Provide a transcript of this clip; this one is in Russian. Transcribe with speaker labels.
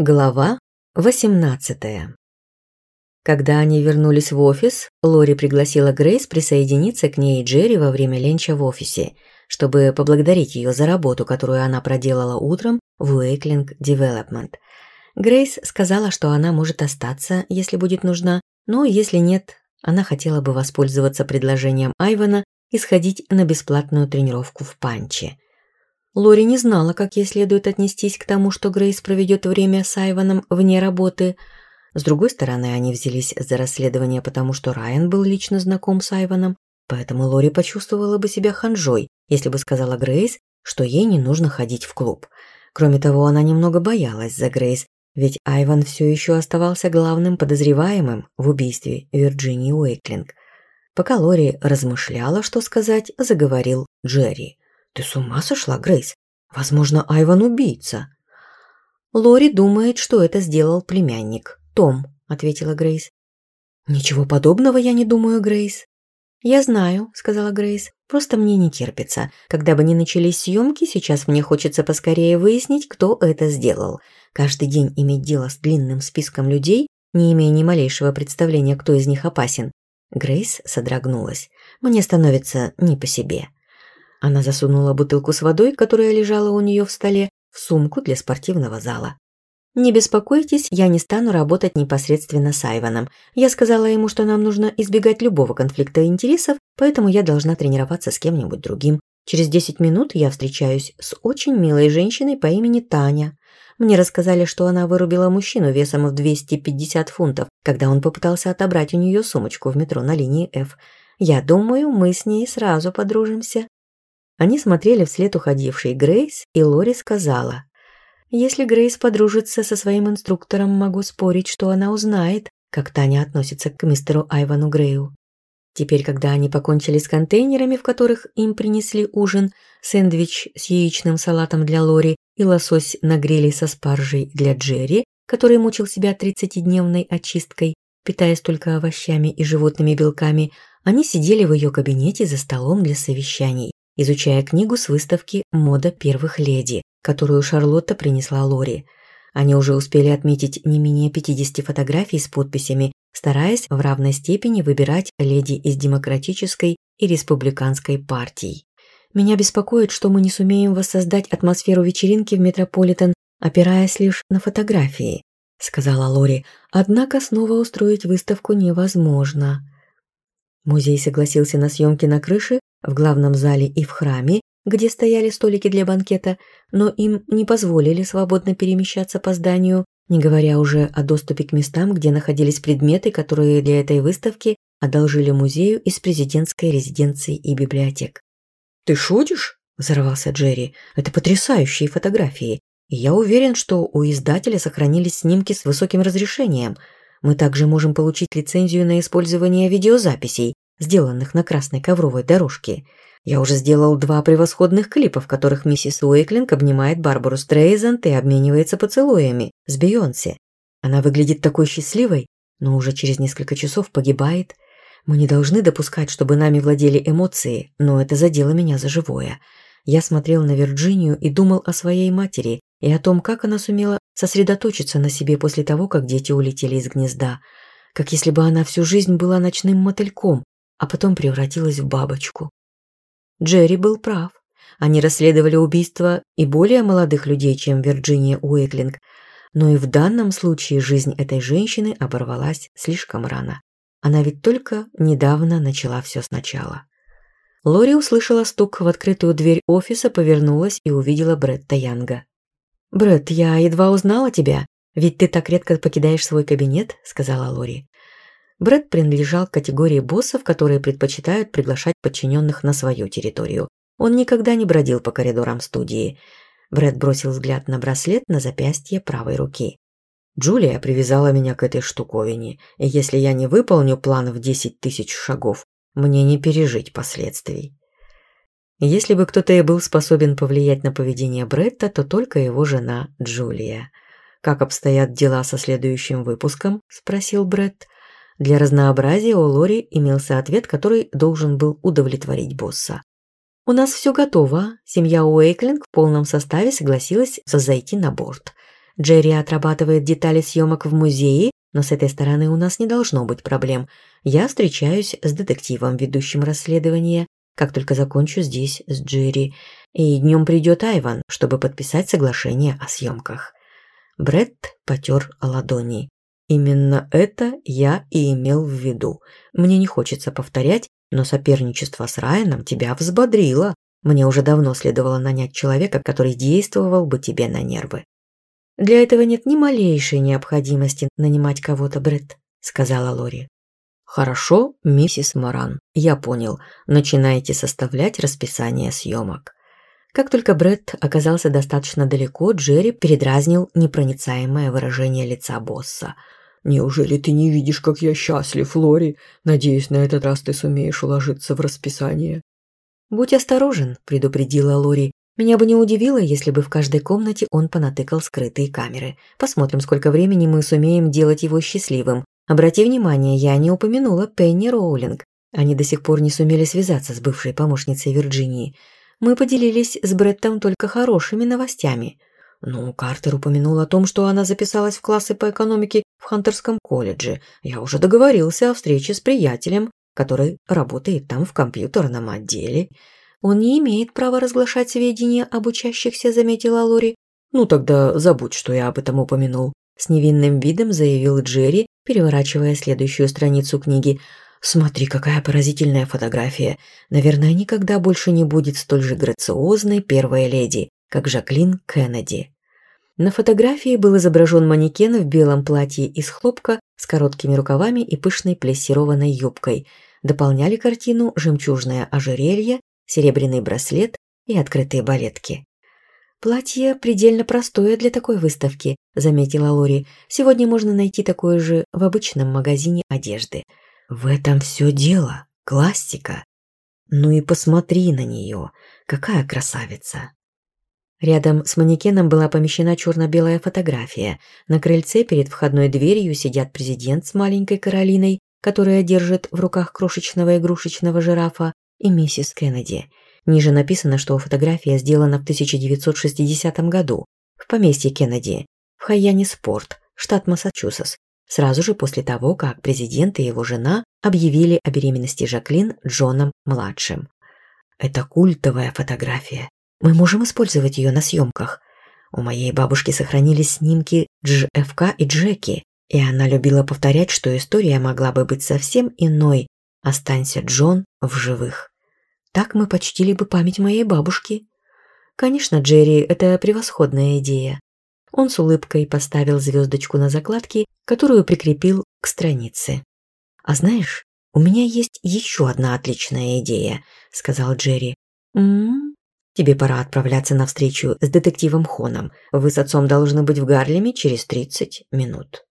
Speaker 1: Глава 18. Когда они вернулись в офис, Лори пригласила Грейс присоединиться к ней и Джерри во время ленча в офисе, чтобы поблагодарить ее за работу, которую она проделала утром в Уэйклинг Девелопмент. Грейс сказала, что она может остаться, если будет нужна, но если нет, она хотела бы воспользоваться предложением Айвана и сходить на бесплатную тренировку в панче – Лори не знала, как ей следует отнестись к тому, что Грейс проведет время с Айваном вне работы. С другой стороны, они взялись за расследование, потому что Райан был лично знаком с Айваном, поэтому Лори почувствовала бы себя ханжой, если бы сказала Грейс, что ей не нужно ходить в клуб. Кроме того, она немного боялась за Грейс, ведь Айван все еще оставался главным подозреваемым в убийстве Вирджинии Уэйклинг. Пока Лори размышляла, что сказать, заговорил Джерри – «Ты с ума сошла, Грейс? Возможно, Айван убийца». «Лори думает, что это сделал племянник. Том», — ответила Грейс. «Ничего подобного я не думаю, Грейс». «Я знаю», — сказала Грейс. «Просто мне не терпится. Когда бы ни начались съемки, сейчас мне хочется поскорее выяснить, кто это сделал. Каждый день иметь дело с длинным списком людей, не имея ни малейшего представления, кто из них опасен». Грейс содрогнулась. «Мне становится не по себе». Она засунула бутылку с водой, которая лежала у нее в столе, в сумку для спортивного зала. «Не беспокойтесь, я не стану работать непосредственно с Айваном. Я сказала ему, что нам нужно избегать любого конфликта интересов, поэтому я должна тренироваться с кем-нибудь другим. Через 10 минут я встречаюсь с очень милой женщиной по имени Таня. Мне рассказали, что она вырубила мужчину весом в 250 фунтов, когда он попытался отобрать у нее сумочку в метро на линии F. Я думаю, мы с ней сразу подружимся». Они смотрели вслед уходившей Грейс, и Лори сказала. «Если Грейс подружится со своим инструктором, могу спорить, что она узнает, как Таня относится к мистеру Айвану Грею». Теперь, когда они покончили с контейнерами, в которых им принесли ужин, сэндвич с яичным салатом для Лори и лосось на гриле со спаржей для Джерри, который мучил себя 30-дневной очисткой, питаясь только овощами и животными белками, они сидели в ее кабинете за столом для совещаний изучая книгу с выставки «Мода первых леди», которую Шарлотта принесла Лори. Они уже успели отметить не менее 50 фотографий с подписями, стараясь в равной степени выбирать леди из демократической и республиканской партий. Меня беспокоит, что мы не сумеем воссоздать атмосферу вечеринки в Метрополитен, опираясь лишь на фотографии, сказала Лори. Однако снова устроить выставку невозможно. Музей согласился на съемки на крыше в главном зале и в храме, где стояли столики для банкета, но им не позволили свободно перемещаться по зданию, не говоря уже о доступе к местам, где находились предметы, которые для этой выставки одолжили музею из президентской резиденции и библиотек. «Ты шутишь?» – взорвался Джерри. «Это потрясающие фотографии. И я уверен, что у издателя сохранились снимки с высоким разрешением. Мы также можем получить лицензию на использование видеозаписей, сделанных на красной ковровой дорожке. Я уже сделал два превосходных клипа, в которых миссис Уэйклинг обнимает Барбару Стрейзант и обменивается поцелуями с Бейонсе. Она выглядит такой счастливой, но уже через несколько часов погибает. Мы не должны допускать, чтобы нами владели эмоции, но это задело меня за живое. Я смотрел на Вирджинию и думал о своей матери и о том, как она сумела сосредоточиться на себе после того, как дети улетели из гнезда. Как если бы она всю жизнь была ночным мотыльком, а потом превратилась в бабочку. Джерри был прав. Они расследовали убийство и более молодых людей, чем Вирджиния Уэклинг, но и в данном случае жизнь этой женщины оборвалась слишком рано. Она ведь только недавно начала все сначала. Лори услышала стук в открытую дверь офиса, повернулась и увидела Бретта Янга. «Бретт, я едва узнала тебя, ведь ты так редко покидаешь свой кабинет», — сказала Лори. Брэд принадлежал к категории боссов, которые предпочитают приглашать подчиненных на свою территорию. Он никогда не бродил по коридорам студии. Брэд бросил взгляд на браслет на запястье правой руки. «Джулия привязала меня к этой штуковине, и если я не выполню план в 10 тысяч шагов, мне не пережить последствий». Если бы кто-то и был способен повлиять на поведение Бретта, то только его жена Джулия. «Как обстоят дела со следующим выпуском?» – спросил Бретт. Для разнообразия у Лори имелся ответ, который должен был удовлетворить босса. «У нас все готово. Семья Уэйклинг в полном составе согласилась зайти на борт. Джерри отрабатывает детали съемок в музее, но с этой стороны у нас не должно быть проблем. Я встречаюсь с детективом, ведущим расследование, как только закончу здесь с Джерри. И днем придет Айван, чтобы подписать соглашение о съемках». Бретт потер ладони. Именно это я и имел в виду. Мне не хочется повторять, но соперничество с Райаном тебя взбодрило. Мне уже давно следовало нанять человека, который действовал бы тебе на нервы. «Для этого нет ни малейшей необходимости нанимать кого-то, Бретт», — сказала Лори. «Хорошо, миссис Моран, я понял. Начинайте составлять расписание съемок». Как только Бретт оказался достаточно далеко, Джерри передразнил непроницаемое выражение лица босса — Неужели ты не видишь, как я счастлив, Лори? Надеюсь, на этот раз ты сумеешь уложиться в расписание». «Будь осторожен», – предупредила Лори. «Меня бы не удивило, если бы в каждой комнате он понатыкал скрытые камеры. Посмотрим, сколько времени мы сумеем делать его счастливым. Обрати внимание, я не упомянула Пенни Роулинг. Они до сих пор не сумели связаться с бывшей помощницей Вирджинии. Мы поделились с Бреттом только хорошими новостями». Ну, Картер упомянул о том, что она записалась в классы по экономике в Хантерском колледже. Я уже договорился о встрече с приятелем, который работает там в компьютерном отделе. Он не имеет права разглашать сведения об учащихся, заметила Лори. Ну тогда забудь, что я об этом упомянул. С невинным видом заявил Джерри, переворачивая следующую страницу книги. «Смотри, какая поразительная фотография. Наверное, никогда больше не будет столь же грациозной На фотографии был изображен манекен в белом платье из хлопка с короткими рукавами и пышной плессированной юбкой. Дополняли картину жемчужное ожерелье, серебряный браслет и открытые балетки. «Платье предельно простое для такой выставки», – заметила Лори. «Сегодня можно найти такое же в обычном магазине одежды». «В этом все дело. Классика. Ну и посмотри на нее. Какая красавица!» Рядом с манекеном была помещена черно-белая фотография. На крыльце перед входной дверью сидят президент с маленькой Каролиной, которая держит в руках крошечного игрушечного жирафа, и миссис Кеннеди. Ниже написано, что фотография сделана в 1960 году в поместье Кеннеди в Хайяне-Спорт, штат Массачусетс, сразу же после того, как президент и его жена объявили о беременности Жаклин Джоном-младшим. «Это культовая фотография», мы можем использовать ее на съемках. У моей бабушки сохранились снимки Дж. ФК и Джеки, и она любила повторять, что история могла бы быть совсем иной. Останься, Джон, в живых. Так мы почтили бы память моей бабушки. Конечно, Джерри – это превосходная идея. Он с улыбкой поставил звездочку на закладке, которую прикрепил к странице. «А знаешь, у меня есть еще одна отличная идея», – сказал Джерри. «М-м-м», Тебе пора отправляться навстречу с детективом Хоном. Вы с отцом должны быть в Гарлеме через 30 минут».